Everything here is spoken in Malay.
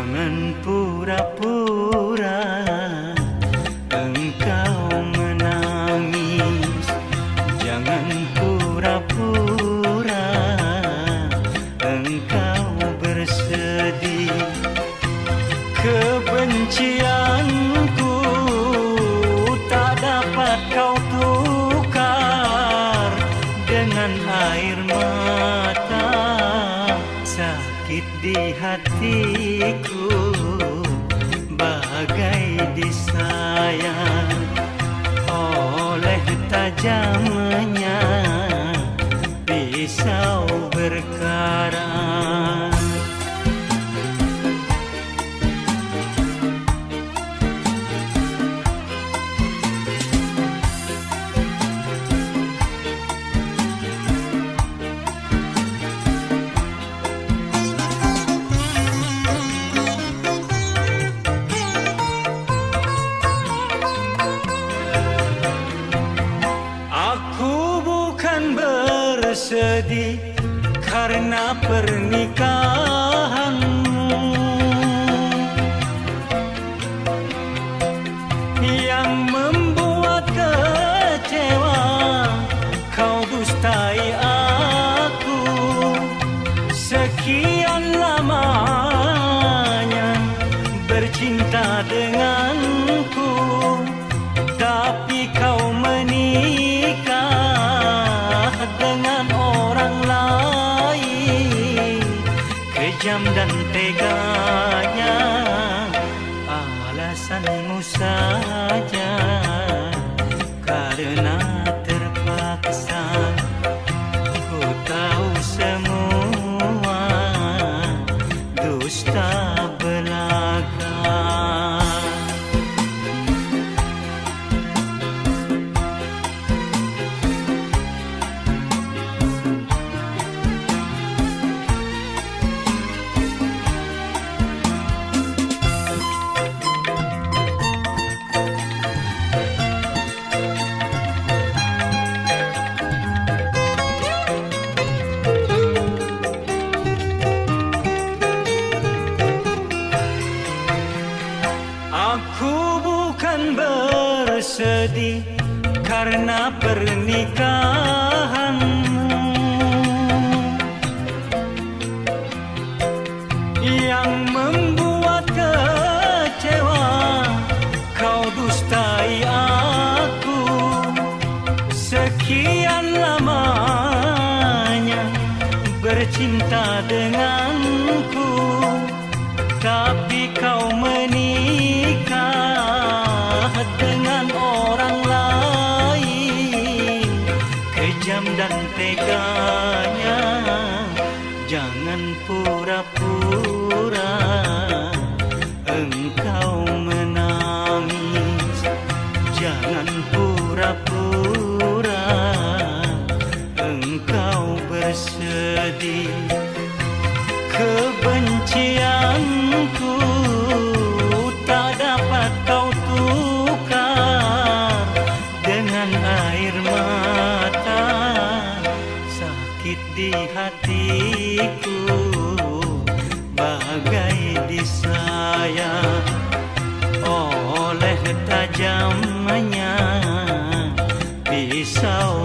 Jangan pura-pura engkau menangis. Jangan pura-pura engkau bersedih. Kebencianku tak dapat kau tukar Dengan air mata. sakit di hatiku Bagai disayang oleh tajamnya pisau berkarat bersedih karena pernikahanmu Yang membuat kecewa kau dustai aku. Sekian lamanya bercinta denganku dan teganya Alasanmu saja bersedih karena pernikahanmu Yang membuat kecewa kau dustai aku. Sekian lamanya bercinta denganku. Tapi kau menikah teganya Jangan pura-pura Engkau menangis. Jangan pura-pura Engkau bersedih. Kebencianku di hatiku bagai disayang oleh tajamnya pisau